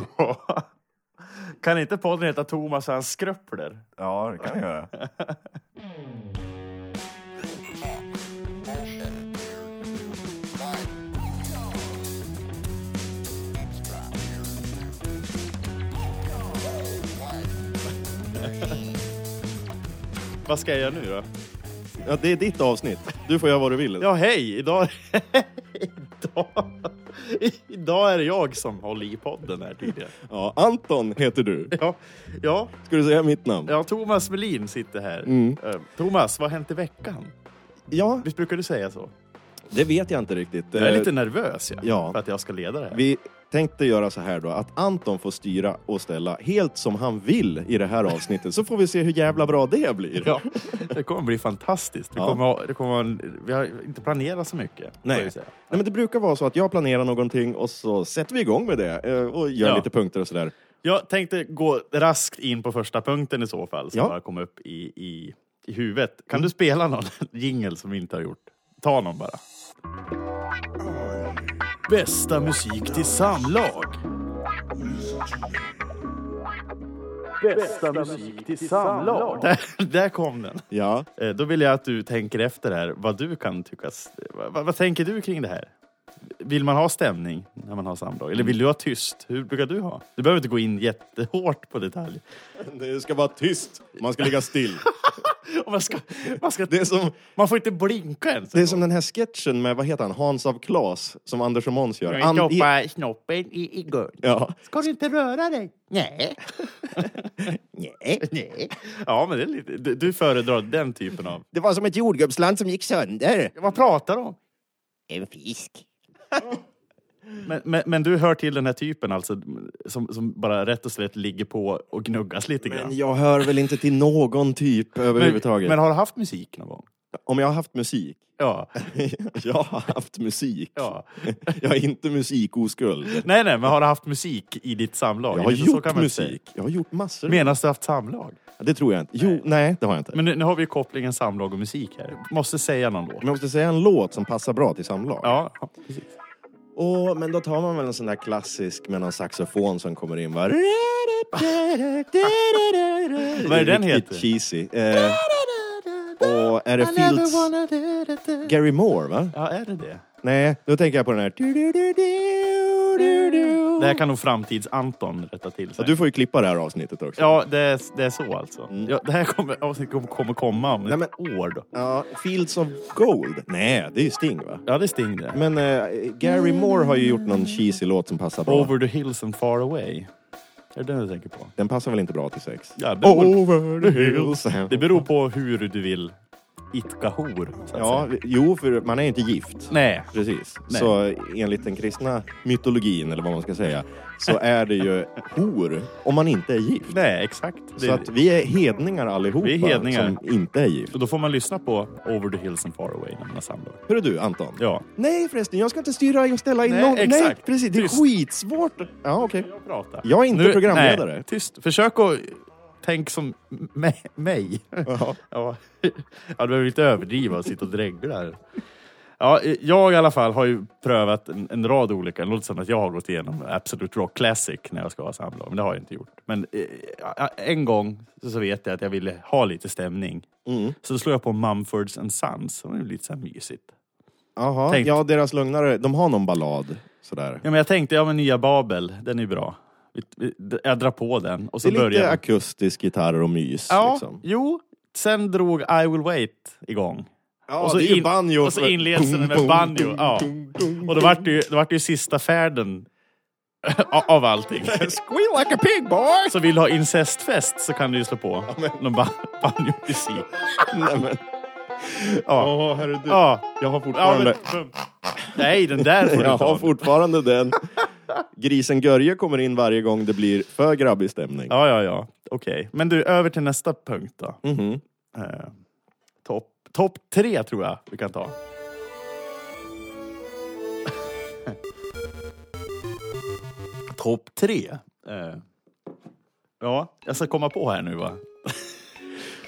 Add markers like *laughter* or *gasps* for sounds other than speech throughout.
*laughs* Kan inte podden heta Thomas och hans skröpler? Ja, det kan jag göra. *laughs* Vad ska jag göra nu då? Ja, det är ditt avsnitt. Du får göra vad du vill. Ja, hej! Idag... *laughs* idag... *laughs* idag är det jag som håller i podden här tydligen. Ja, Anton heter du. Ja, ja, Ska du säga mitt namn? ja Thomas Melin sitter här. Mm. Eh, Thomas, vad har hänt i veckan? Ja, Visst brukar du säga så? det vet jag inte riktigt. Jag är Eh, lite nervös ja, ja. för att jag ska leda det här. Vi tänkte göra så här då, att Anton får styra och ställa helt som han vill i det här avsnittet, så får vi se hur jävla bra det blir. Ja, det kommer bli fantastiskt. Det Ja. kommer, det kommer, vi har inte planerat så mycket. Nej. Nej, men det brukar vara så att jag planerar någonting och så sätter vi igång med det eh, och gör Ja. lite punkter och sådär. Jag tänkte gå raskt in på första punkten i så fall, som Ja. bara kom upp i, i, i huvudet. Kan du spela någon *laughs* jingle som vi inte har gjort? Ta någon bara. Bästa musik till samlag. Bästa musik till samlag. Där, där kom den. Ja, Eh, Då vill jag att du tänker efter här, vad du kan tycka. Vad, vad, vad tänker du kring det här? Vill man ha stämning när man har samlag? Eller vill du ha tyst? Hur brukar du ha? Du behöver inte gå in jättehårt på detalj. det ska vara tyst. Man ska ligga still. *laughs* Och man, ska, man, ska, Det är som, man får inte blinka ens. det är som den här sketchen med, vad heter han, Hans av Klas, som Anders och Måns gör. Jag An- stoppar snoppen i, i gun. ja. Ska du inte röra dig? *laughs* Nej. Nej. Nej. Ja, men det är lite, du, du föredrar den typen av... Det var som ett jordgubbsland som gick sönder. Vad pratar du om? En fisk. *laughs* Men, men, men du hör till den här typen alltså, som, som bara rätt och slätt ligger på och gnuggas lite grann? Men jag hör väl inte till någon typ överhuvudtaget. Men har du haft musik någon gång? Om jag har haft musik? Ja. *laughs* jag har haft musik. ja. *laughs* Jag har inte musikoskuld. Nej, nej, men har du haft musik i ditt samlag? Jag har gjort musik. Jag har gjort massor. Menas du haft samlag? Det tror jag inte. Jo, nej, det har jag inte. Men nu, nu har vi kopplingen samlag och musik här. Måste säga någon låt. Men jag måste säga en låt som passar bra till samlag. Ja, ja, precis. Och, men då tar man väl en sån där klassisk med någon saxofon som kommer in. Va? *laughs* Vad är den Riktigt heter? cheesy. Eh, och är det Fields... Gary Moore, va? Ja, är det det? Nej, då tänker jag på den här... Det här kan nog framtids-Anton rätta till Ja, sen. du får ju klippa det här avsnittet också. Ja, det är, det är så alltså. Ja, det här kommer, avsnittet kommer, kommer komma om Nej, men- ett år då. Ja, Fields of Gold? Nej, det är ju Sting va? Ja, det är Sting det. Men eh, Gary Moore har ju gjort någon cheesy låt som passar bra. Over the hills and far away. Är det den du tänker på? Den passar väl inte bra till sex? Ja, det, beror, Over the *laughs* hills. det beror på hur du vill itka hor. Ja, jo, för man är ju inte gift. Nej. Precis. Nej. Så enligt den kristna mytologin, eller vad man ska säga, så *laughs* är det ju hor om man inte är gift. Nej, exakt. Det, Så att vi är hedningar allihopa Vi är hedningar. som inte är gift. och då får man lyssna på Over the hills and far away när man har samlag. Hörru du, Anton. Ja. Nej förresten, jag ska inte styra och ställa in Nej, någon. Nej, exakt. precis. Det är Tyst. skitsvårt. Ja, okej. Jag pratar. Jag är inte programledare. Nej, tyst. Försök att tänk som mig. *laughs* Ja. Ja, du behöver inte överdriva och sitta och dregla. här. Ja, jag i alla fall har ju prövat en, en rad olika, det låter som att jag har gått igenom Absolute Rock Classic när jag ska ha samlag, men det har jag inte gjort. Men eh, en gång så, vet jag att jag ville ha lite stämning. Mm. Så då slog jag på Mumfords and Sons, som är lite så här mysigt. Jaha, ja deras lugnare, de har någon ballad sådär. Ja, men jag tänkte, ja men nya Babel, den är bra. Jag drar på den och så Det är lite börjar akustisk gitarr och mys. Ja, Liksom. jo. Sen drog I will wait igång. Ja, och så det är ju banjo. och så inleds den med banjo, ja. Och då vart det ju, då vart det ju sista färden *laughs* av allting. *laughs* Squeal like a pig boy! Så vill du ha incestfest så kan du ju slå på någon ba- *laughs* banjo-musik. Nej, men. Ja. Herre du. Ja. Jag har Ja, fortfarande... men, nej, den där får du jag har fortfarande den. Grisen Görje kommer in varje gång det blir för grabbig stämning. Ja, ja, ja. Okej. Men du, över till nästa punkt då. Mhm. Eh, Topp top tre tror jag vi kan ta. *laughs* Topp tre? Eh, ja, jag ska komma på här nu va?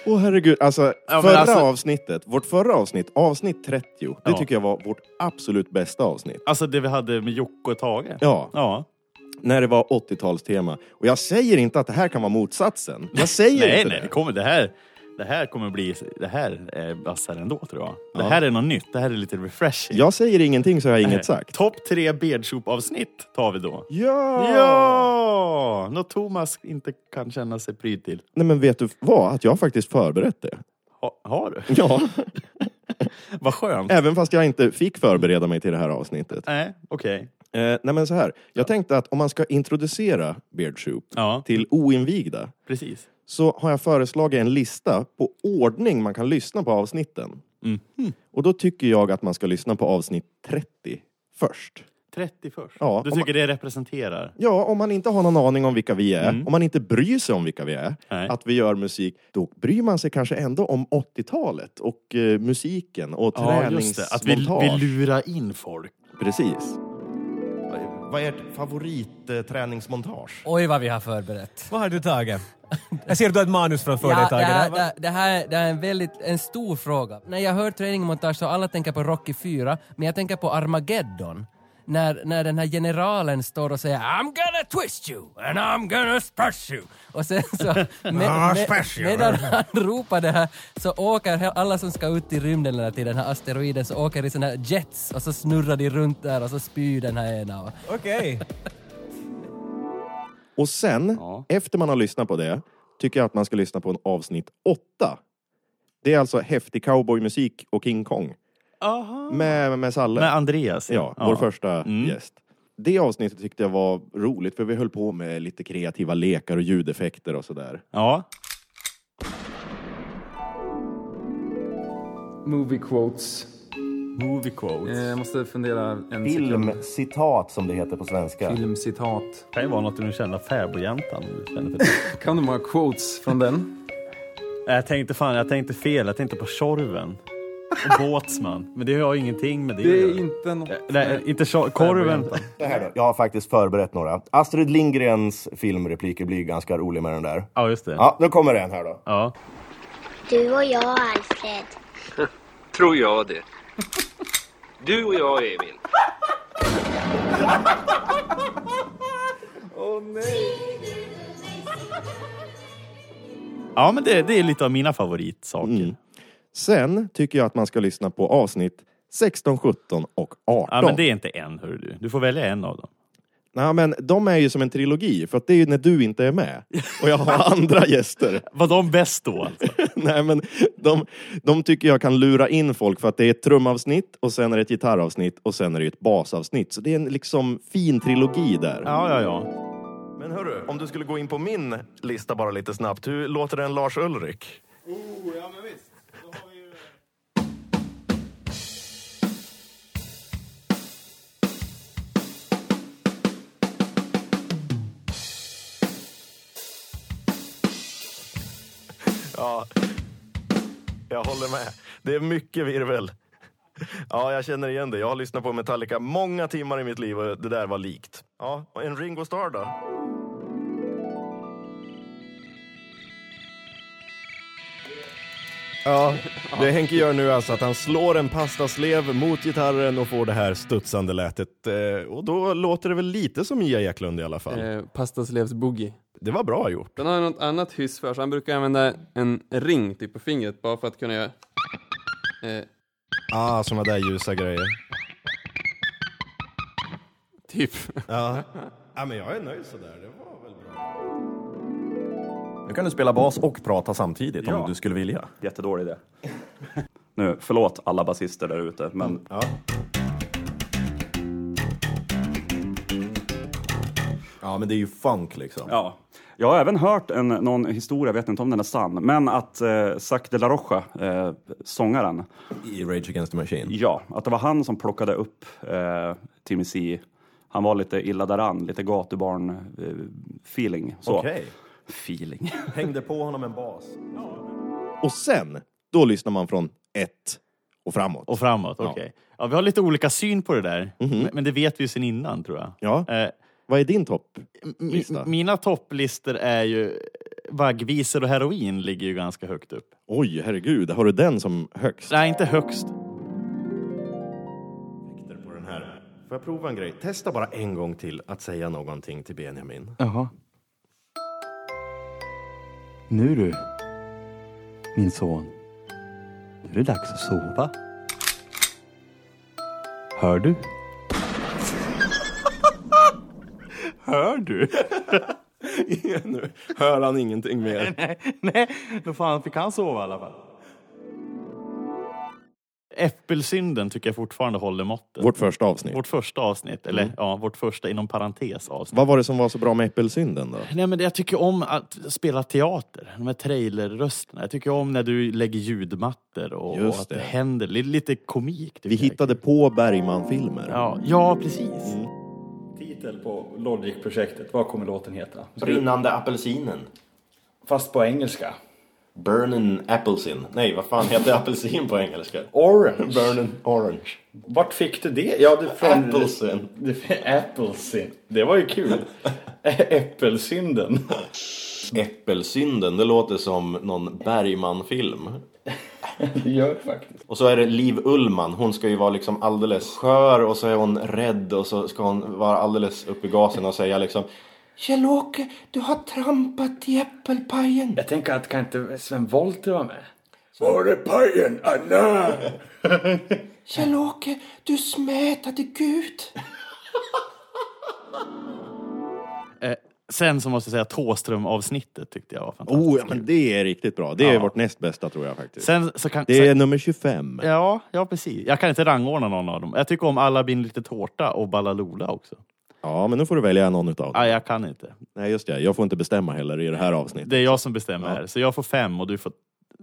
Åh herregud, alltså men förra alltså- avsnittet, vårt förra avsnitt, avsnitt 30, det Ja. tycker jag var vårt absolut bästa avsnitt. Alltså det vi hade med Jocke och Tage. Ja, Ja. när det var 80-talstema. Och jag säger inte att det här kan vara motsatsen. Jag säger Nej, inte nej, det. det kommer, det här, det här kommer bli, det här är vassare ändå tror jag. Det Ja. här är något nytt, det här är lite refreshing. Jag säger ingenting så har jag inget sagt. Topp tre beardsoup-avsnitt tar vi då. Ja! Ja! Något Thomas inte kan känna sig pryd till. Nej men vet du vad? Att jag faktiskt förberett det. Ha, har du? Ja, *laughs* Vad skönt. även fast jag inte fick förbereda mig till det här avsnittet. Nej, okej. Eh, nej men så här, jag tänkte att om man ska introducera Beard Soup Ja, till oinvigda precis. Så har jag föreslagit en lista på ordning man kan lyssna på avsnitten. Mm. Och då tycker jag att man ska lyssna på avsnitt 30 först. 30 först. Ja, du tycker det representerar? Ja, om man inte har någon aning om vilka vi är, Mm. om man inte bryr sig om vilka vi är, Nej. att vi gör musik, då bryr man sig kanske ändå om 80-talet och eh, musiken och Ja, det. Att vi, träningsmontage. vi lurar in folk. Precis. Vad är ert favoritträningsmontage? Oj vad vi har förberett. Vad har du tagit? Jag ser att du har ett manus framför dig Ja, det, Tage. här, Det här- det, det, här, det här är en väldigt en stor fråga. När jag hör träningsmontage så alla tänker på Rocky 4, men jag tänker på Armageddon. När, när den här generalen står och säger I'm gonna twist you and I'm gonna smash you. Och sen så *laughs* med, med, medan han ropar det här så åker alla som ska ut i rymden eller till den här asteroiden så åker i såna här jets och så snurrar de runt där och så spyr den här ena. Okej. *laughs* Och sen, Ja. efter man har lyssnat på det, tycker jag att man ska lyssna på en avsnitt 8. Det är alltså häftig cowboymusik och King Kong. Aha. Med, med Salle. Med Andreas. Ja, vår första Mm. gäst. Det avsnittet tyckte jag var roligt för vi höll på med lite kreativa lekar och ljudeffekter och sådär. Ja. Movie quotes. Movie quotes. Eh, Jag måste fundera en. Filmcitat som det heter på svenska. Filmcitat. kan ju vara något du känner fäbodjäntan. om du känner för det. *laughs* Kan du många quotes från den? Jag tänkte fan, jag tänkte fel. Jag tänkte på Tjorven. Och Båtsman. Men det har ingenting med det Det är inte något... Nej, inte korven. Det här då. Jag har faktiskt förberett några. Astrid Lindgrens filmrepliker blir ganska roliga med den där. Ja, just det. Ja, då kommer en här då. Ja. Du och jag, Alfred. *laughs* Tror jag det. Du och jag, Emil. Ja, men det, det är lite av mina favoritsaker. Mm. Sen tycker jag att man ska lyssna på avsnitt 16, 17 och 18. Ja, men det är inte en, hör du. Du får välja en av dem. Nej, men de är ju som en trilogi, för att det är ju när du inte är med. Och jag har *laughs* andra gäster. Var de bäst då? Alltså? *laughs* Nej, men de, de tycker jag kan lura in folk för att det är ett trumavsnitt och sen är det ett gitarravsnitt och sen är det ett basavsnitt. Så det är en liksom fin trilogi där. Ja, ja, ja. Men hörru, om du skulle gå in på min lista bara lite snabbt. Hur låter den Lars Ulrik? Ja, jag håller med. Det är mycket virvel. Ja, jag känner igen det. Jag har lyssnat på Metallica många timmar i mitt liv och det där var likt. Ja, och en Ringo Starr då? Ja, det Henke gör nu är alltså att han slår en pastaslev mot gitarren och får det här studsande lätet. Eh, Och då låter det väl lite som Mia Eklund i alla fall. Eh, Pastaslevs boogie. Det var bra gjort. Den har något annat hyss för sig. Han brukar använda en ring typ på fingret bara för att kunna göra... Eh, Ah, såna där ljusa grejer. typ. Ja. ja, men jag är nöjd sådär. Det var väl bra. Nu kan du spela bas och prata samtidigt Ja. om du skulle vilja. Jättedålig idé. Nu, förlåt alla basister där ute, men Ja. Ja, men det är ju funk liksom. ja. Jag har även hört en, någon historia, jag vet inte om den är sann, men att eh, Zac de la Rocha, eh, sångaren, I Rage Against the Machine. ja, att det var han som plockade upp eh, Timmy C. Han var lite illa däran, lite gatubarn-feeling. Eh. Okej. Feeling. *laughs* Hängde på honom en bas. Och sen, då lyssnar man från ett och framåt. Och framåt, Ja. okej. Ja, vi har lite olika syn på det där. Men, men det vet vi ju sen innan, tror jag. Ja, Eh, vad är din topp? m- Lista. mina topplistor är ju... Vaggvisor och heroin ligger ju ganska högt upp. Oj, herregud, har du den som högst? Nej, inte högst. på den här. Får jag prova en grej? Testa bara en gång till att säga någonting till Benjamin. Jaha. Nu du, min son. Nu är det dags att sova. Hör du? Hör du? *laughs* nu hör han ingenting mer. nej, nej, då fan fick han sova i alla fall. Äppelsynden tycker jag fortfarande håller måttet. Vårt första avsnitt. Vårt första avsnitt, eller Mm. ja, vårt första inom parentes avsnitt. Vad var det som var så bra med Äppelsynden då? Nej men jag tycker om att spela teater, de här trailerrösterna. Jag tycker om när du lägger ljudmattor och, och att det. det. händer. Lite, komik. Vi hittade på Bergman-filmer. Ja, ja precis. Titel på Logic-projektet, vad kommer låten heta? Brinnande apelsinen. Fast på engelska. Burnin' applesin. Nej, vad fan heter *laughs* apelsin på engelska? Orange. Burnin' orange. Vart fick du det? Ja, det från... Applesin. *laughs* Det, Applesin. Det var ju kul. *laughs* Äppelsynden. Äppelsynden, det låter som någon Bergman-film. *laughs* Det gör det faktiskt. Och så är det Liv Ullman, hon ska ju vara liksom alldeles skör och så är hon rädd och så ska hon vara alldeles uppe i gasen och säga liksom Kjell-Åke, du har trampat i äppelpajen. Jag tänker att kan inte Sven Wollter vara med? Var är pajen, Anna? *laughs* Kjell-Åke, du smätade Gud. *laughs* Sen så måste jag säga Tåström-avsnittet tyckte jag var fantastiskt. Oh, ja, men det är riktigt bra. Det är Ja. vårt näst bästa tror jag faktiskt. Sen så kan... Det är sen, nummer 25. ja, ja, precis. Jag kan inte rangordna någon av dem. Jag tycker om Alla bin lite tårta och Ballaloola också. Ja, men nu får du välja någon utav dem. Nej, jag kan inte. Nej, just det. Jag får inte bestämma heller i det här avsnittet. Det är jag som bestämmer Ja. här. Så jag får fem och du får...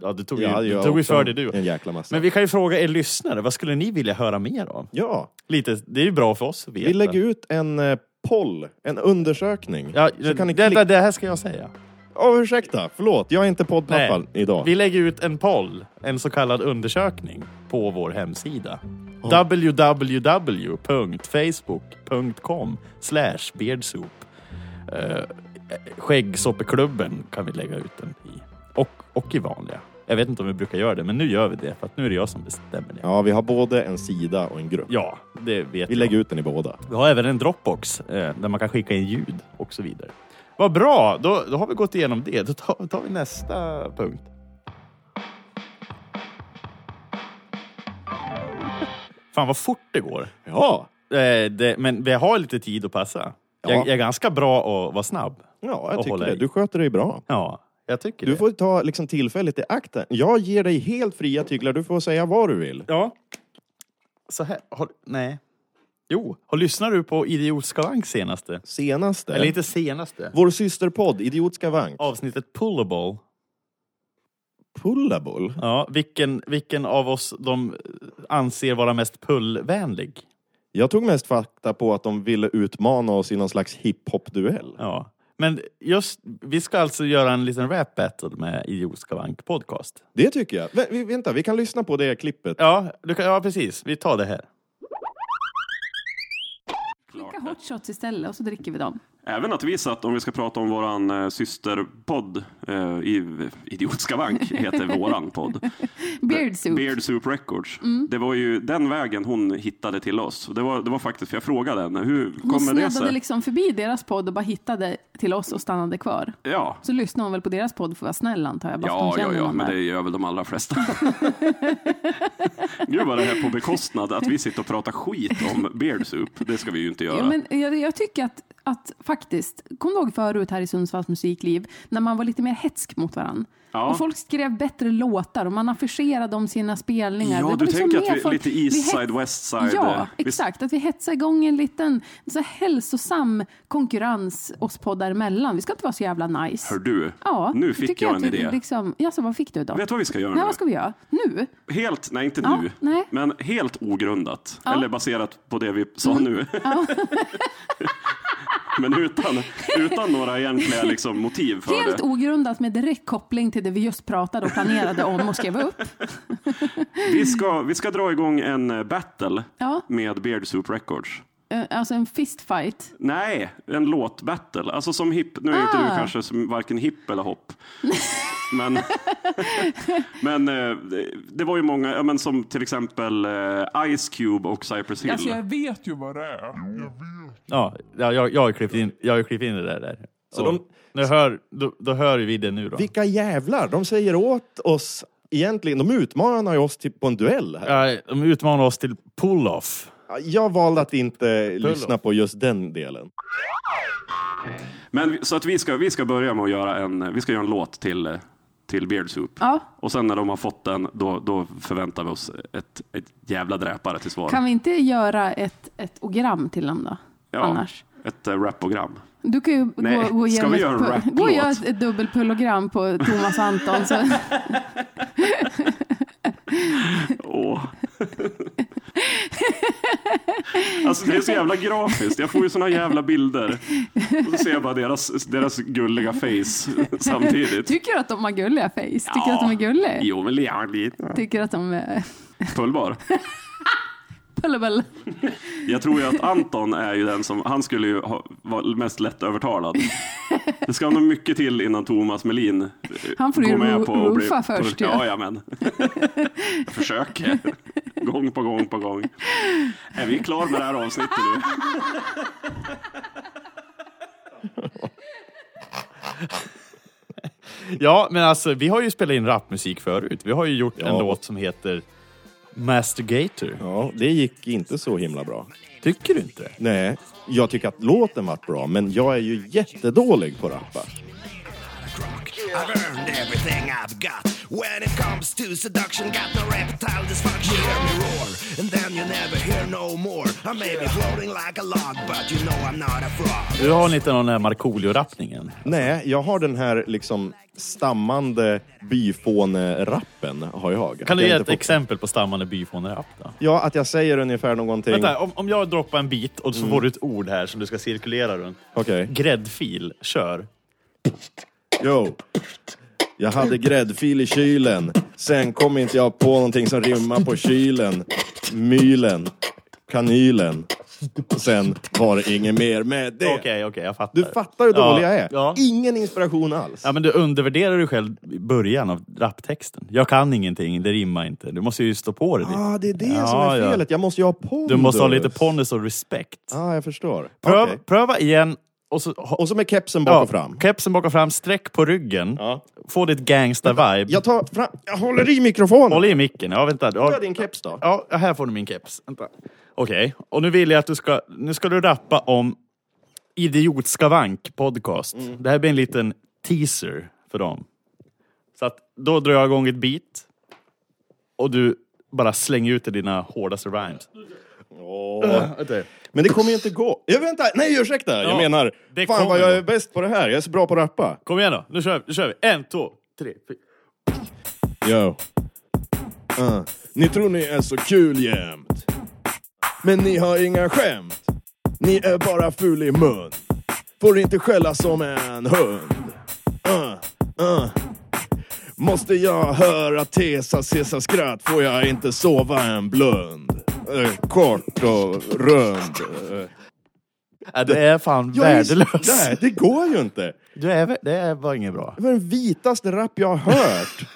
Ja, du tog ju, Ja, du tog ju för dig du. En jäkla massa. Men vi kan ju fråga er lyssnare, vad skulle ni vilja höra mer av? Ja, Lite, det är ju bra för oss att veta. vi lägger ut en eh, poll, en undersökning. Ja, Så kan ni det, det, det här ska jag säga. Åh, ursäkta, förlåt. Jag är inte poddpappa Nej, idag. Vi lägger ut en poll, en så kallad undersökning, på vår hemsida. Ja. www.facebook.com slash beardsoup. Uh, Skäggsoppeklubben kan vi lägga ut den i. Och, och i vanliga. Jag vet inte om vi brukar göra det, men nu gör vi det. För att nu är det jag som bestämmer det. Ja, vi har både en sida och en grupp. Ja, det vet Vi jag. lägger ut den i båda. Vi har även en Dropbox eh, där man kan skicka in ljud och så vidare. Vad bra, då, då har vi gått igenom det. Då tar, tar vi nästa punkt. Fan vad fort det går. Ja, Eh, det, men vi har lite tid att passa. Ja. Jag, jag är ganska bra att vara snabb. ja jag Och tycker hålla det. i. Du sköter dig bra. Ja, jag tycker Du det. får ta liksom, tillfället i akten. Jag ger dig helt fria tyglar. Du får säga vad du vill. Ja. Så här, har, nej. Jo, har lyssnar du på Idiotskavank senaste? Senaste. Eller inte senaste. Vår systerpodd, Idiotska vank. Avsnittet Pullable. Pullable. Ja, vilken, vilken av oss de anser vara mest pullvänlig? Jag tog mest fakta på att de ville utmana oss i någon slags hiphop-duell. Ja. Men just, vi ska alltså göra en liten rap battle med Idiotskavank podcast. Det tycker jag. Vä vi- vänta, vi kan lyssna på det klippet. Ja, du kan, ja, precis. Vi tar det här. Dricka hot shots istället och så dricker vi dem. Även att vi satt, om vi ska prata om våran eh, systerpodd, eh, i Idiotska vank heter våran podd. *laughs* Beard soup. Beard Soup Records. Mm. Det var ju den vägen hon hittade till oss. Det var, det var faktiskt, för jag frågade henne, hur Hon kommer det sig? liksom förbi deras podd och bara hittade till oss och stannade kvar. Ja, Så lyssnade hon väl på deras podd för att vara snäll antar jag. Bara ja, hon ja, ja, men det gör väl de allra flesta. *laughs* Gud vad det här är på bekostnad, att vi sitter och pratar skit om Beard Soup. Det ska vi ju inte göra. Ja, men jag, jag tycker att, att faktiskt, kom du ihåg förut här i Sundsvalls musikliv, när man var lite mer hetsk mot varandra? Ja. Och folk skrev bättre låtar och man affischerade om sina spelningar. Ja, Det du liksom tänker att vi folk- lite East het- Side, West Side. Ja, exakt. Att vi hetsar igång en liten så hälsosam konkurrens oss poddar emellan. Vi ska inte vara så jävla nice. Hör du, Ja, nu fick jag att en idé. Liksom, ja, så vad fick du då? Vet du vad vi ska göra Nej, nu? vad ska vi göra? Nu? Helt, nej inte Ja, nu, nej. men helt ogrundat. Ja. Eller baserat på det vi sa nu. *laughs* *laughs* Men utan, utan några egentliga liksom, motiv för Helt det. ogrundat med direkt koppling till det vi just pratade och planerade om och skrev upp. *laughs* Vi ska, vi ska dra igång en eh, battle Ja, med Beard Soup Records. eh, alltså en fistfight. Nej, en låtbattle. Alltså som hip, nu är inte Ah. du kanske som varken hipp eller hopp. *laughs* Men, *laughs* men eh, det- var ju många, ja, men som till exempel eh, Ice Cube och Cypress Hill. Alltså jag vet ju vad det är. Ja, ja, jag, jag har klippt in, jag har klippt in det där. där. Så Och de- nu hör, då, då hör vi det nu då. Vilka jävlar! De säger åt oss, egentligen, de utmanar ju oss till, på en duell här. Ja, de utmanar oss till pull-off. Jag valde att inte lyssna på just den delen. Men vi- så att vi ska, vi ska börja med att göra en, vi ska göra en låt till, eh, till Beard Soup. Ja. Och sen när de har fått den, då, då förväntar vi oss ett, ett jävla dräpare till svar. Kan vi inte göra ett, ett ogram till dem då? ja, Annars. Ett uh, rapprogram. Du kan ju Nej, gå, gå ska vi göra en? Gå och göra ett, ett dubbelpullogram på Thomas Anton. *laughs* Åh. *laughs* *laughs* Alltså det är så jävla grafiskt. Jag får ju såna jävla bilder. Och så ser jag bara deras, deras gulliga face *laughs* samtidigt. Tycker du att de har gulliga face? Tycker du att de är gulliga? Jo, men ja, lite. Tycker du att de är Pullbar. *laughs* pullable? Jag tror ju att Anton är ju den som, han skulle ju ha, vara mest lättövertalad. Det ska nog mycket till innan Thomas Melin eh, Han får ju går med ro- på roofa först, Ja, ja. ja men. Jag försöker. Gång på gång på gång. Är vi klara med det här avsnittet nu? Ja, men alltså vi har ju spelat in rapmusik förut. Vi har ju gjort en Ja. låt som heter Mastigator. Ja, det gick inte så himla bra. Tycker du inte? Nej, jag tycker att låten var bra, men jag är ju jättedålig på att rappa. I've earned everything I've got. When it comes to seduction, got no reptile dysfunction. You hear me roar, and then you never hear no more. I may be floating like a log, but you know I'm not a frog. Du har inte någon där Markoolio-rappningen? Nej, jag har den här liksom stammande byfåne-rappen har jag. Kan du ge ett fått- exempel på stammande byfåne-rapp då? Ja, att jag säger ungefär någonting. Vänta, om, om jag droppar en bit och så Mm. får du ett ord här som du ska cirkulera runt. Okej. Gräddfil, kör. Jo. Jag hade gräddfil i kylen. Sen kom inte jag på någonting som rimmar på kylen. Mylen. Kanylen. Sen var det inget mer med det. Okej, okej, jag fattar. Du fattar hur dålig Ja, jag är. Ja. Ingen inspiration alls. ja, men du undervärderar dig själv i början av rapptexten. Jag kan ingenting, det rimmar inte. Du måste ju stå på det lite. Ah, det är det Ja, som är ja. felet. Jag måste ju ha pondus. Du måste ha lite pondus och respekt. Ja, jag förstår. Pröv, Okej. Pröva igen. Och så, Och så med kepsen bak och fram. Kepsen bak och fram, sträck på ryggen. Ja. Få ditt gangsta-vibe. Jag tar fram... Jag håller i mikrofonen. Håll i micken. Ja, vänta. Får jag din keps då? Ja, här får du min keps. Vänta. Okej, och nu vill jag att du ska, nu ska du rappa om Idiotskavank podcast. Mm. Det här blir en liten teaser för dem. Så att då drar jag igång ett beat och du bara slänger ut dina hårdaste rhymes. Åh. Vänta. Men det kommer ju inte gå. Jag vänta, nej ursäkta! Ja, jag menar, det fan kommer vad jag är bäst på det här. Jag är så bra på att rappa. Kom igen då, nu kör vi. Nu kör vi. En, två, tre, fyra. Yo. Uh. Ni tror ni är så kul jämt. Men ni har inga skämt. Ni är bara ful i mun. Får inte skälla som en hund. Uh. Uh. Måste jag höra Tesa Cesar skratt får jag inte sova en blund. Uh, kort och rund. Uh. Ja, det är fan Jag är- värdelös. Nej, det går ju inte. Du är, vä- det är- var inget bra. Det var den vitaste rap jag har hört.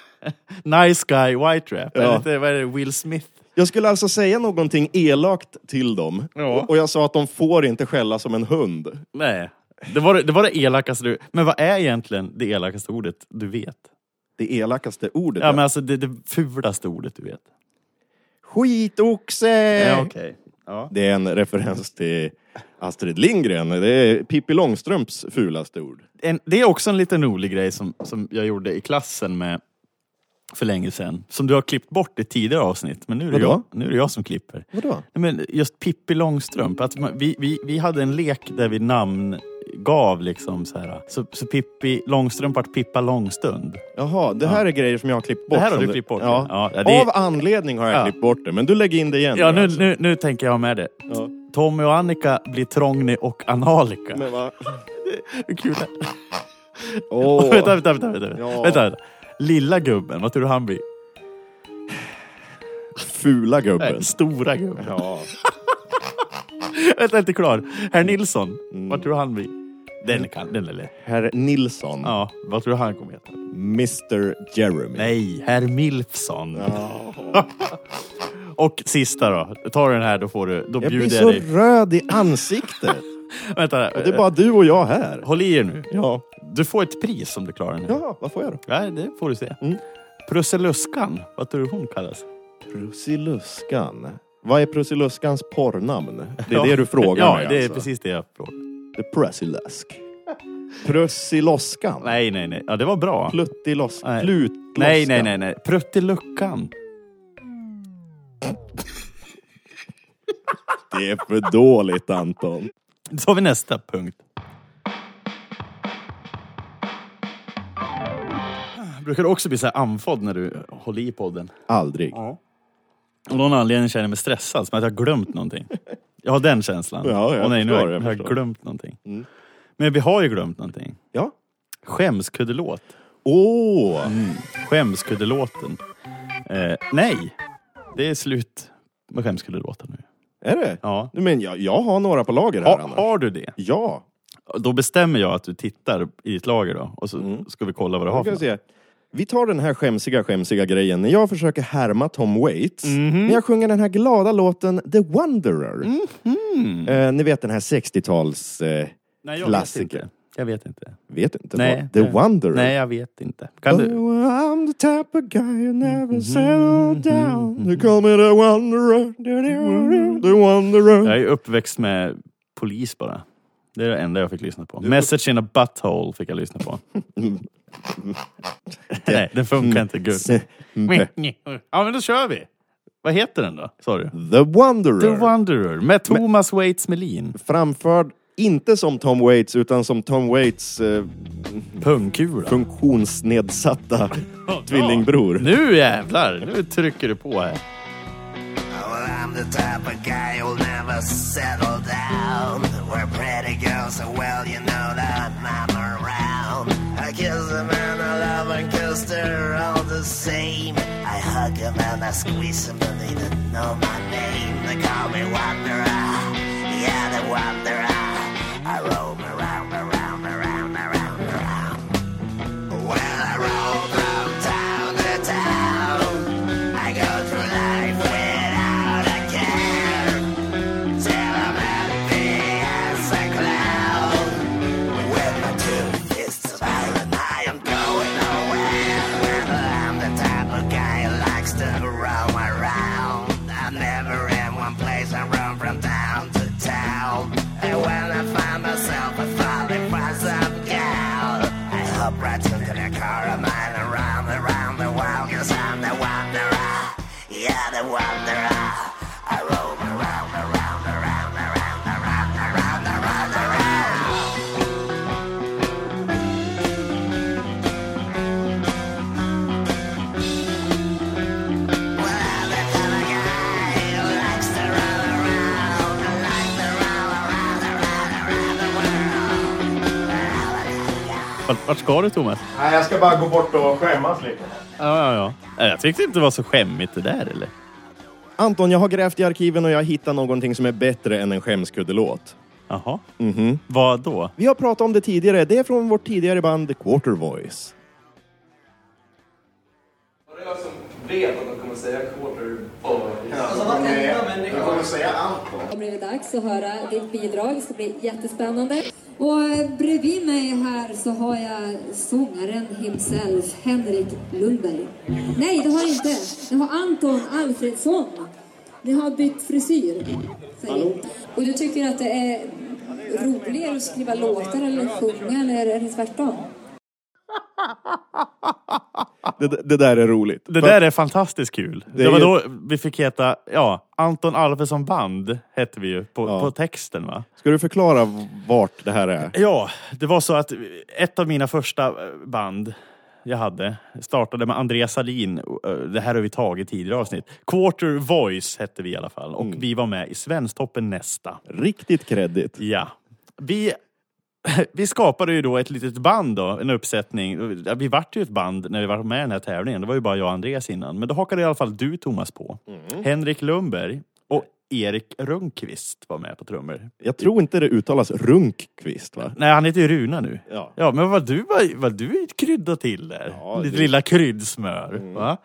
*laughs* Nice guy, white rap. Ja. Är det, vad är det, Will Smith? Jag skulle alltså säga någonting elakt till dem. Ja. Och, och jag sa att de får inte skälla som en hund. Nej. Det var det, det var det elakaste du... Men vad är egentligen det elakaste ordet du vet? Det elakaste ordet. Ja, men alltså det, det fulaste ordet du vet. Skitoxe! Ja, okej. Ja. Det är en referens till Astrid Lindgren. Det är Pippi Långstrumps fulaste ord. En, det är också en liten rolig grej som, som jag gjorde i klassen med för länge sedan. Som du har klippt bort i tidigare avsnitt. Men nu är det, Vadå? jag, nu är jag som klipper. Vadå? Nej, men just Pippi Långstrump. Att man, vi, vi, vi hade en lek där vi namngav liksom så här. Så, så Pippi Långstrump vart Pippa Långstund. Jaha, det här är grejer som jag har klippt bort. Det här har du klippt bort, Ja. ja. Ja, det- Av anledning har jag Ja. klippt bort det. Men du lägger in det igen. Ja, nu, alltså. nu, nu tänker jag med det. Ja. Tommy och Annika blir Trångny och Analika. Men vad? Hur kul? Åh. *laughs* vänta, vänta, vänta. vänta. Ja. vänta, vänta. Lilla gubben, vad tror du han blir? Fula gubben. Nej, stora gubben. Ja. *laughs* vänta, jag är inte klar. Herr Nilsson, Mm. vad tror du han blir? Den kan, den är lätt. Herr Nilsson. Ja, vad tror du han kommer heta? Mr Jeremy. Nej, herr Milfson. *laughs* Och sista då. Tar du den här då får du, då Jag blir så jag dig. röd i ansiktet. *laughs* Vänta, Och det är bara du och jag här. Håll i er nu. Ja. Du får ett pris om du klarar den. här. Ja, vad får jag då? Ja, det får du se. Mm. Prussiluskan, vad tror du hon kallas? Prussiluskan. Vad är Prussiluskans porrnamn? Det är Ja. det du frågar Ja, mig det är alltså. precis det jag frågar. The Prussilusk. Prussiloskan. Nej, nej, nej. Ja, det var bra. Pluttilosk. Nej. Plutloskan. Nej, nej, nej, nej. Pruttiluckan. Det är för dåligt Anton. Då tar vi nästa punkt. Brukar du också bli så här andfådd när du håller i podden? Aldrig. Av någon anledning känner jag mig stressad, som att jag har glömt någonting. Jag har den känslan. Ja, jag Åh nej, nu har förstår, jag, jag har jag förstår. glömt någonting. Mm. Men vi har ju glömt någonting. Ja. Skämskuddelåt. Åh! Mm. Skämskuddelåten. Eh, nej, det är slut med skämskuddelåten nu. Är det? Ja. Men jag, jag har några på lager här Ha, annars. har du det? Ja. Då bestämmer jag att du tittar i ditt lager då. Och så ska vi kolla vad du har för vi något. se. Vi tar den här skämsiga, skämsiga grejen. När jag försöker härma Tom Waits. Mhm. När jag sjunger den här glada låten The Wanderer. Mhm. Eh, ni vet den här 60-tals eh, Nej, jag klassiker. vet inte. Jag vet inte. Vet du inte? Nej, vad? The nej. Wanderer. Nej, jag vet inte. Kan du? Oh, I'm the type of guy who never settled down. They call me the wanderer. The wanderer. Jag är uppväxt med polis bara. Det är det enda jag fick lyssna på. Message in a butthole fick jag lyssna på. *laughs* Nej, den funkar inte. Gud. Ja, men då kör vi. Vad heter den då? Sa du? The Wanderer. The Wanderer med Thomas Waits Melin. Framförd inte som Tom Waits utan som Tom Waits eh, Pungkula. funktionsnedsatta *laughs* tvillingbror. Nu jävlar! Nu trycker du på här. Well, I'm the type of guy who'll never settle down. Where pretty girls are well, you know that I'm around. I kiss them and I love and kissed her all the same. I hug them and I squeeze them, but they don't know my name. They call me Wanderer. Yeah, the Wanderer. I roam around, Vart, vart ska du Thomas? Nej, jag ska bara gå bort och skämmas lite. Ja, ja, ja. Nej, Jag tyckte inte det var så skämmigt det där eller? Anton, jag har grävt i arkiven och jag har hittat någonting som är bättre än en skämskuddelåt. Jaha. Mhm. Vad då? Vi har pratat om det tidigare. Det är från vårt tidigare band The Quarter Voice. Det är jag som vet att de kommer säga quarter boy. Det har blivit dags att höra ditt bidrag. Det ska bli jättespännande. Och bredvid mig här så har jag sångaren himself, Henrik Lundberg. Nej, det har jag inte. Jag har Anton Alfredsson. Ni har bytt frisyr. jag. Och du tycker att det är roligare att skriva låtar eller sjunga, eller är det tvärtom? *laughs* Det, det där är roligt. Det För- där är fantastiskt kul. Det, Det var ju- då vi fick heta, ja, Anton Alfredsson Band hette vi ju på, Ja. på texten va? Ska du förklara vart det här är? Ja, det var så att ett av mina första eh, band jag hade startade med Andreas Salin. Eh, Det här har vi tagit i tidigare avsnitt. Quarter Voice hette vi i alla fall och Mm. vi var med i Svensktoppen nästa. Riktigt kreddigt. Ja. Vi, vi skapade ju då ett litet band då, en uppsättning. Vi vart ju ett band när vi var med i den här tävlingen. Det var ju bara jag och Andreas innan. Men då hakade i alla fall du Thomas på. Henrik Lundberg. Och Erik Rönnqvist var med på trummor. Jag tror inte det uttalas Runkqvist va? Nej, han heter ju Runa nu. Ja. Ja, men vad du, vad, vad du kryddade till där. Ja, Ditt det- Mm. lilla kryddsmör. Va?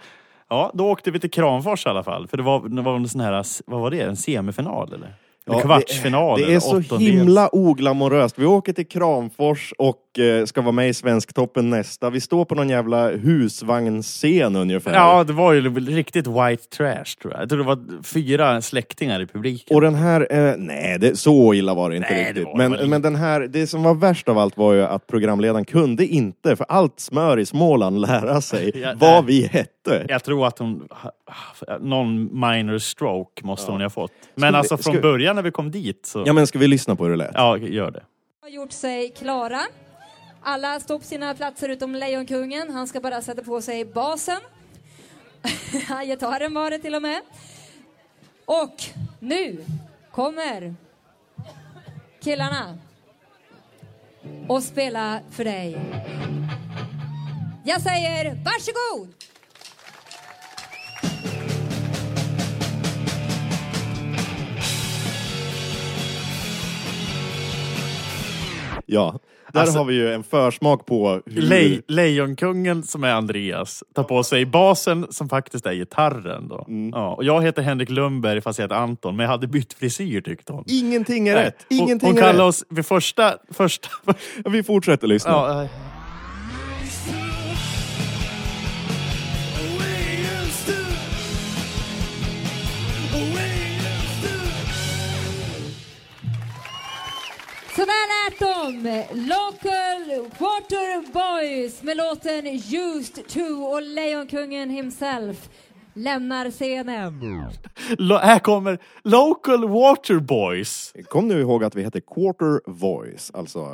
Ja, då åkte vi till Kramfors i alla fall. För det var, det var en sån här, vad var det? En semifinal eller? Ja, kvartsfinal? Det, det eller är så himla oglamoröst. Vi åker till Kramfors och ska vara med i Svensktoppen nästa. Vi står på någon jävla husvagnsscen ungefär. Ja, det var ju riktigt white trash tror jag. Jag tror det var fyra släktingar i publiken. Och den här, eh, nej det, så illa var det inte Nej, det riktigt. var- det men, var lite- men den här, det som var värst av allt var ju att programledaren kunde inte, för allt smör i Småland, lära sig *laughs* Ja, vad nej. vi hette. Jag tror att hon... Någon minor stroke måste hon ju ha fått. Men Ska vi- alltså från ska- början när vi kom dit så... Ja men ska vi lyssna på hur det lät? Ja, gör det. har gjort sig klara. Alla står på sina platser utom Lejonkungen. Han ska bara sätta på sig basen. *laughs* Gitarren var det till och med. Och nu kommer killarna och spela för dig. Jag säger varsågod! Ja, där Alltså- har vi ju en försmak på hur... Le Lejonkungen som är Andreas tar på sig basen som faktiskt är gitarren. Då. Mm. Ja, och jag heter Henrik Lundberg fast jag heter Anton, men jag hade bytt frisyr tyckte hon. Ingenting är Nej, rätt! hon- Ingenting hon kallade rätt! oss vid första... första *laughs* Vi fortsätter lyssna. ja, eh, där lät de! Local Water Boys med låten Used to och Lejonkungen himself lämnar scenen. lo- här kommer Local Water Boys. Kom nu ihåg att vi heter Quarter Voice, alltså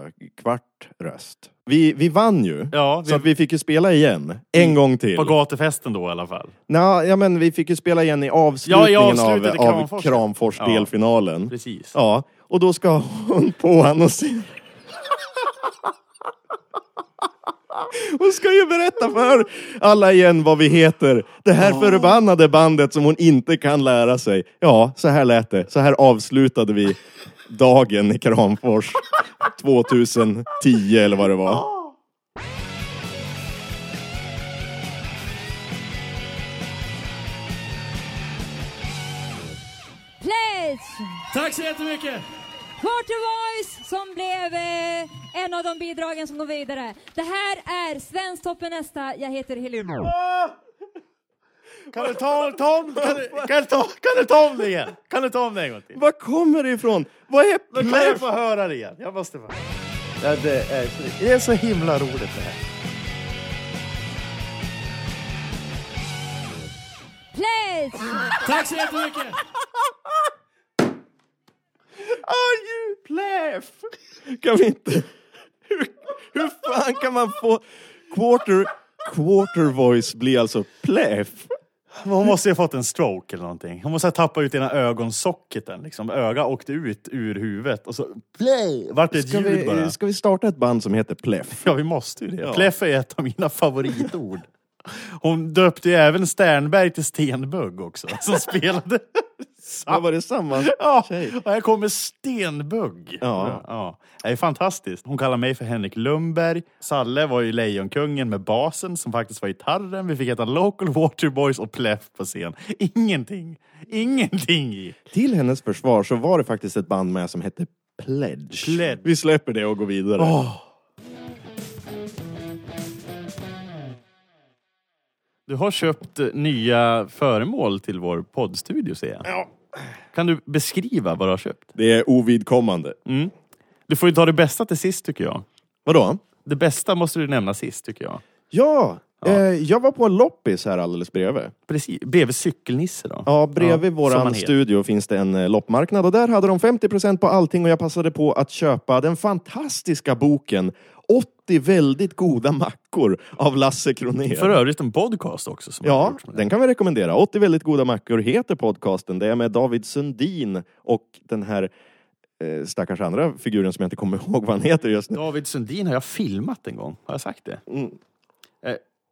kvart röst. Vi, vi vann ju, Ja, vi- så att vi fick ju spela igen, en gång till. På gatufesten då i alla fall. Nå, ja, men vi fick ju spela igen i avslutningen Ja, i av, av Kramfors. Kramfors Ja. delfinalen. Precis. Ja, och då ska hon på annonsera. Hon ska ju berätta för alla igen vad vi heter. Det här förbannade bandet som hon inte kan lära sig. Ja, så här lät det. Så här avslutade vi dagen i Kramfors 2010 eller vad det var. Tack så jättemycket! Water Voice som blev eh, en av de bidragen som går vidare. Det här är Svensktoppen nästa. Jag heter Helena. Kan du ta, ta, om- kan du, kan, du ta, kan du ta om det igen? Kan du ta om det en gång till? Var kommer det ifrån? Vad är kan jag få höra det igen. Jag måste få. Ja, det, är, så- det är så himla roligt det här. Pledge! Tack så jättemycket! Are you pleff? Kan vi inte... Hur, hur fan kan man få quarter, quarter voice bli alltså pleff? Hon måste ju ha fått en stroke eller någonting. Hon måste ha tappat ut ena ögonsocketen. Liksom. Öga åkte ut ur huvudet och så play! Vart det ett Ska ljud bara. vi, ska vi starta ett band som heter pleff? Ja, vi måste ju det. Ja. Pleff är ett av mina favoritord. Hon döpte ju även Sternberg till Stenbugg också, som *laughs* spelade. Vad var det samma Ja, tjej? och här kommer Stenbugg. Ja. ja. Det är fantastiskt. Hon kallar mig för Henrik Lundberg. Salle var ju Lejonkungen med basen som faktiskt var gitarren. Vi fick heta Local Waterboys och Pleff på scen. Ingenting. Ingenting i. Till hennes försvar så var det faktiskt ett band med som hette Pledge. Pledge. Vi släpper det och går vidare. Åh. Du har köpt eh, nya föremål till vår poddstudio ser jag. Ja. Kan du beskriva vad du har köpt? Det är ovidkommande. Mm. Du får ju ta det bästa till sist tycker jag. Vadå? Det bästa måste du nämna sist tycker jag. Ja, Eh, jag var på en loppis här alldeles bredvid. Precis, bredvid Cykelnisse då? Ja, bredvid han heter. studio finns det en eh, loppmarknad och där hade de 50% på allting och jag passade på att köpa den fantastiska boken 80 väldigt goda mackor av Lasse Kronér. För övrigt en podcast också. Ja, den kan vi rekommendera. 80 väldigt goda mackor heter podcasten. Det är med David Sundin och den här eh, stackars andra figuren som jag inte kommer *laughs* ihåg vad han heter just nu. David Sundin har jag filmat en gång. Har jag sagt det? Mm.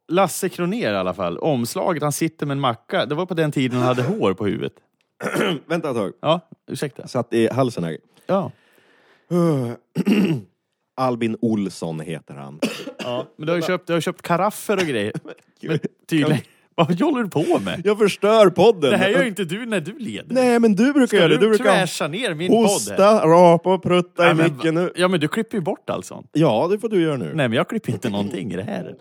Lasse Kronér i alla fall. Omslaget, han sitter med en macka. Det var på den tiden han hade hår på huvudet. *clears throat* Vänta ett tag. Ja, ursäkta. Satt i halsen här. Ja. *clears throat* Albin Olsson heter han. ja. Men du har ju köpt, du har köpt karaffer och grejer. *laughs* Men tydligen. *laughs* Vad håller du på med? Jag förstör podden. Det här gör ju inte du när du leder. Nej, men du brukar Ska göra det. du brukar ner min podd hosta, här? rapa och prutta Ja, i men, micken nu. ja men du klipper ju bort allt sånt. Ja, det får du göra nu. Nej men jag klipper inte någonting i det här.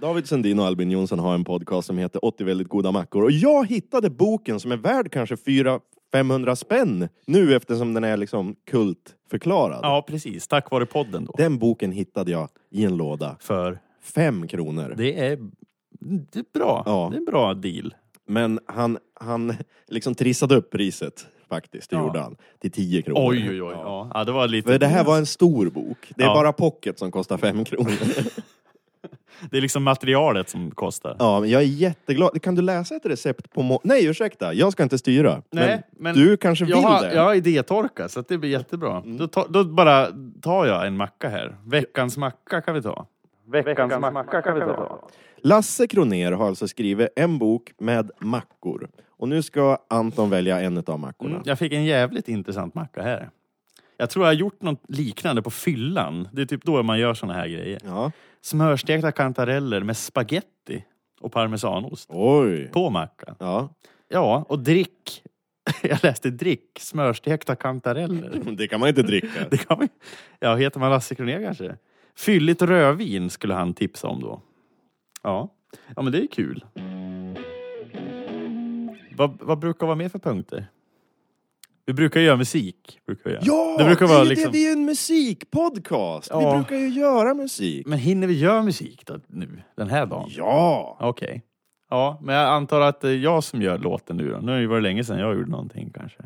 David Sundin och Albin Jonsson har en podcast som heter 80 väldigt goda mackor. Och jag hittade boken som är värd kanske 400-500 spänn nu eftersom den är liksom kultförklarad. Ja precis, tack vare podden då. Den boken hittade jag i en låda. För? Fem kronor. Det är, det är bra. Ja. Det är en bra deal. Men han, han liksom trissade upp priset faktiskt, det Ja. gjorde han. Till 10 kronor. Oj oj oj. Ja. Ja, det var lite... För det här var en stor bok. Det är bara pocket som kostar fem kronor. *laughs* Det är liksom materialet som kostar. Ja, men jag är jätteglad. Kan du läsa ett recept på må- Nej, ursäkta. Jag ska inte styra. Nej, men du kanske vill jag har, det? Mm. Jag har idétorka, så att det blir jättebra. Då, ta, då bara tar jag en macka här. Veckans macka kan vi ta. Veckans, macka kan vi ta. Lasse Kroner har alltså skrivit en bok med mackor. Och nu ska Anton välja en av mackorna. Mm, jag fick en jävligt intressant macka här. Jag tror jag har gjort något liknande på fyllan. Det är typ då man gör såna här grejer. Ja. Smörstekta kantareller med spaghetti och parmesanost. Oj! På mackan. Ja. Ja, och drick. *laughs* Jag läste drick. Smörstekta kantareller. *laughs* Det kan man inte dricka. *laughs* Det kan man, ja, heter man Lasse Kronér kanske? Fylligt rödvin skulle han tipsa om då. Ja, ja men det är kul. Vad, vad brukar vara med för punkter? Vi brukar göra musik. Brukar vi göra. Ja, det brukar det vara ju liksom... det, vi är en musikpodcast. Vi Ja. brukar ju göra musik. Men hinner vi göra musik då, nu, den här dagen? Ja! Okej. Ja, men jag antar att det är jag som gör låten nu då. Nu har det ju varit länge sedan jag gjorde någonting kanske.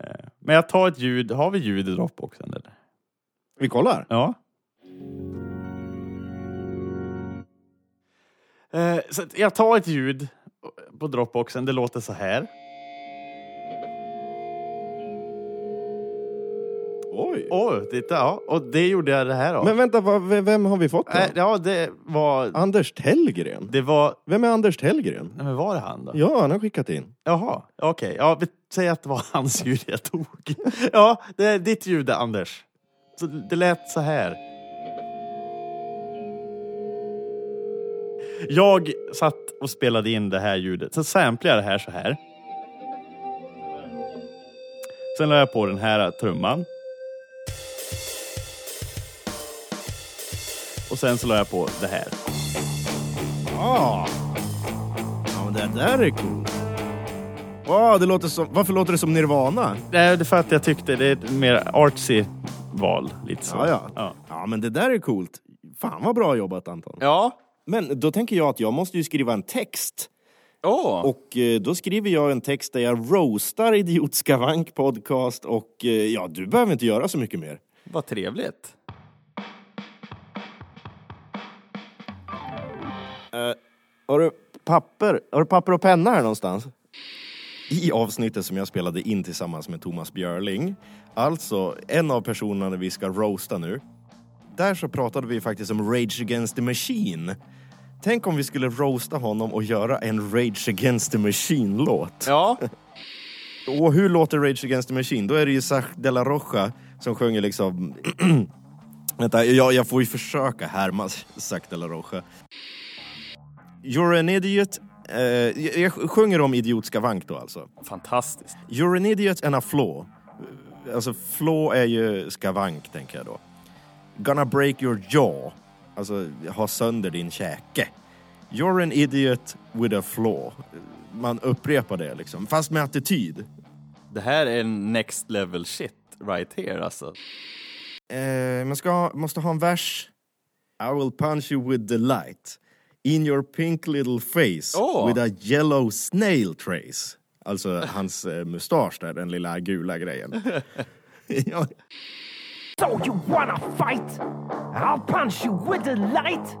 Eh, Men jag tar ett ljud. Har vi ljud i Dropboxen eller? Vi kollar. Ja. Eh, Så jag tar ett ljud på Dropboxen. Det låter så här. Oj! Oj, titta. Ja. Och det gjorde jag det här av. Men vänta, vad, vem har vi fått då? Eh, Ja, det var... Anders Tellgren? Det var... Vem är Anders Tellgren? Nej, men var det han då? Ja, han har skickat in. Jaha, okej. Ja, vi säger att det var hans ljud jag tog. *laughs* Ja, det är ditt ljud det, Anders. Så det lät så här. Jag satt och spelade in det här ljudet. Så samplade jag det här så här. Sen la jag på den här trumman. Och sen så la jag på det här. Ah. Ja, men det där är coolt. Wow, det låter som, varför låter det som Nirvana? Det är för att jag tyckte det är ett mer artsy val. Lite så. Ja, ja. ja. Ja, men det där är coolt. Fan vad bra jobbat Anton. Ja. Men då tänker jag att jag måste ju skriva en text. Åh! Och eh, då skriver jag en text där jag roastar Idiotskavank podcast och eh, ja, du behöver inte göra så mycket mer. Vad trevligt. Eh, har du papper? Har du papper och penna här någonstans? I avsnittet som jag spelade in tillsammans med Thomas Björling, alltså en av personerna vi ska roasta nu. Där så pratade vi faktiskt om Rage Against the Machine. Tänk om vi skulle roasta honom och göra en Rage Against the Machine-låt. Ja. *laughs* Och hur låter Rage Against the Machine? Då är det ju Sach de la Rocha som sjunger liksom... *clears throat* Vänta, jag, jag får ju försöka härma Sach de la Rocha. You're an idiot. Eh, jag- sjunger om idiotskavank då alltså. Fantastiskt. You're an idiot and a flaw. Alltså flaw är ju skavank tänker jag då. Gonna break your jaw. Alltså ha sönder din käke. You're an idiot with a flaw. Man upprepar det liksom, fast med attityd. Det här är next level shit right here alltså. Eh, man ska, måste ha en vers. I will punch you with the light. In your pink little face. Åh. With a yellow snail trace. Alltså hans eh, mustasch där, den lilla gula grejen. *laughs* ja. So you wanna fight? I'll punch you with the light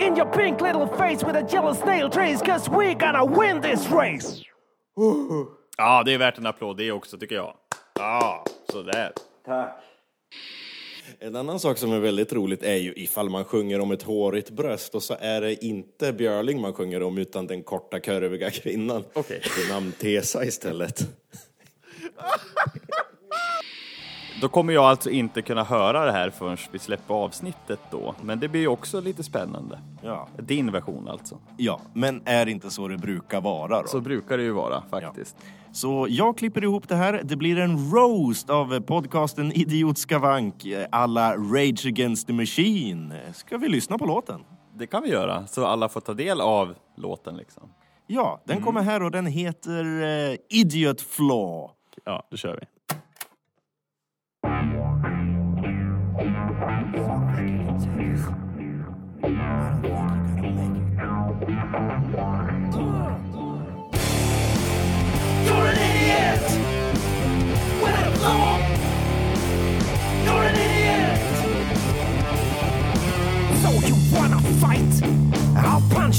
in your pink little face with a yellow snail trace, cause we're gonna win this race. *gasps* Ja, det är värt en applåd det också tycker jag. Ja, sådär. Tack. En annan sak som är väldigt roligt är ju ifall man sjunger om ett hårigt bröst och så är det inte Björling man sjunger om utan den korta kurviga kvinnan. Okej. Vid namn Tesa istället. *laughs* Då kommer jag alltså inte kunna höra det här förrän vi släpper avsnittet då. Men det blir ju också lite spännande. Ja. Din version alltså. Ja, men är det inte så det brukar vara då? Så brukar det ju vara faktiskt. Så jag klipper ihop det här. Det blir en roast av podcasten Idiotskavank alla Rage Against the Machine. Ska vi lyssna på låten? Det kan vi göra, så alla får ta del av låten liksom. Ja, den kommer här och den heter eh, Idiot Flaw. Ja, då kör vi.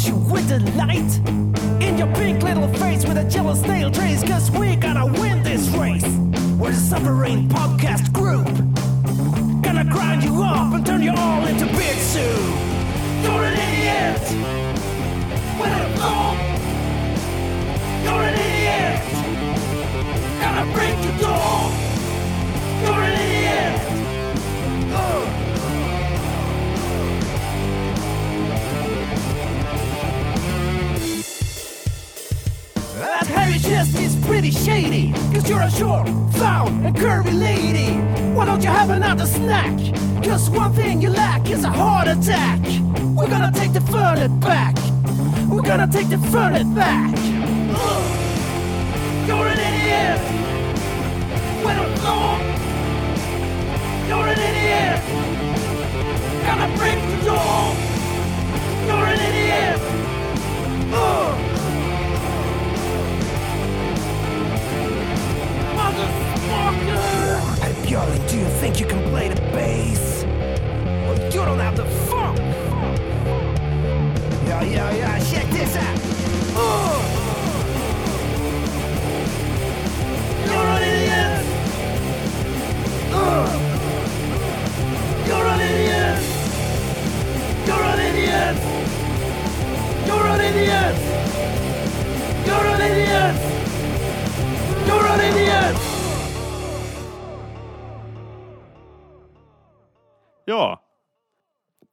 You with the light in your pink little face with a yellow snail trace, cause we're gonna win this race. We're the Suffering Podcast Group. Gonna grind you up and turn you all into beard soup. You're an idiot! With a blow! You're an idiot! Gonna break your door! You're an pretty shady Cause you're a short, foul, and curvy lady. Why don't you have another snack? Cause one thing you lack is a heart attack. We're gonna take the furnace back. We're gonna take the furnace back. Ugh. You're an idiot. With a blow You're an idiot. Gonna break the door. You're an idiot. Ugh. Motherfucker! Hey, Bjorn, do you think you can play the bass? Well, you don't have the funk! Yeah, yeah, yeah, check this out! You're an idiot! You're an idiot! You're an idiot! You're an idiot! Ja.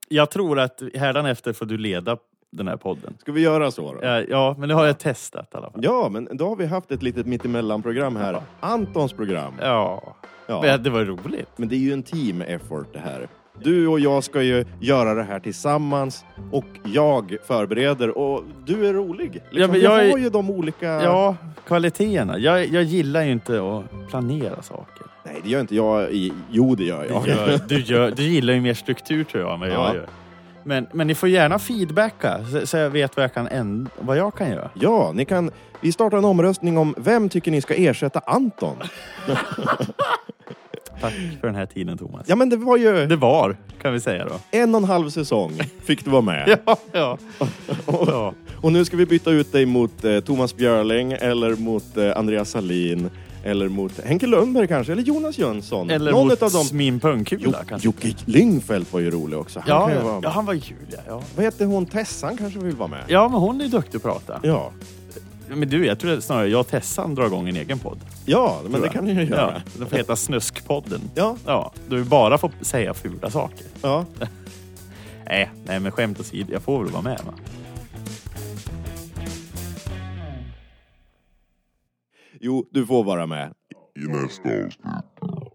Jag tror att hädanefter får du leda den här podden. Ska vi göra så då? Ja, ja men det har jag testat i alla fall. Ja, men då har vi haft ett litet mittemellan-program här. Antons program. Ja. Ja. Men det var roligt. Men det är ju en team effort det här. Du och jag ska ju göra det här tillsammans och jag förbereder och du är rolig. Liksom, Ja, men vi jag har ju de olika... Ja, kvaliteterna. Jag, jag gillar ju inte att planera saker. Nej, det gör inte jag. I... Jo, det gör jag. Du, gör, du, gör, du gillar ju mer struktur tror jag än vad jag Ja. gör. Men, men ni får gärna feedbacka så, så jag vet vad jag kan, änd- vad jag kan göra. Ja, ni kan... Vi startar en omröstning om vem tycker ni ska ersätta Anton? *laughs* Tack för den här tiden Thomas. Ja, men det var ju... Det var, kan vi säga då. En och en halv säsong fick du vara med. *laughs* Ja, ja. och, och nu ska vi byta ut dig mot eh, Thomas Björling eller mot eh, Andreas Salin eller mot Henke Lundberg kanske, eller Jonas Jönsson. Eller Någon mot utav dem. min pungkula Jo, kanske. Jocke Lyngfeldt var ju rolig också. Han Ja, kan ju vara ja, med. han var kul ja. ja. Vad heter hon? Tessan kanske vill vara med? Ja, men hon är duktig att prata. Ja. Men du, jag tror snarare jag och Tessan drar igång en egen podd. Ja, men det kan ni ju göra. Ja, den får heta Snuskpodden. Ja. Ja, då vi bara får säga fula saker. Ja. *laughs* nej, nej, men skämt åsido, jag får väl vara med va? Jo, du får vara med. I nästa avsnitt.